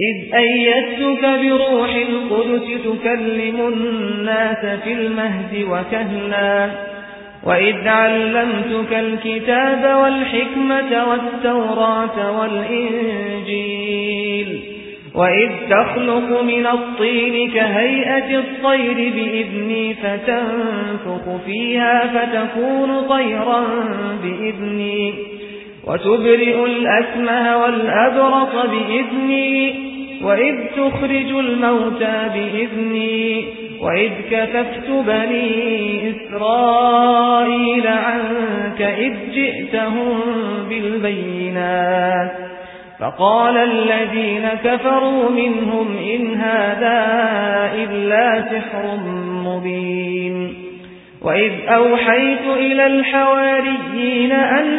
إذ أيدتك بروح القدس تكلم الناس في المهد وكهلا وإذ علمتك الكتاب والحكمة والتوراة والإنجيل وإذ تخلق من الطين كهيئة الطير بإذني فتنفق فيها فتكون طيرا بإذني. وتبرئ الأسمه والأبرص بإذني وإذ تخرج الموتى بإذني وإذ كففت بني إسرائيل عنك إذ جئتهم بالبينات. فقال الذين كفروا منهم إن هذا إلا سحر مبين. وإذ أوحيت إلى الحواريين أن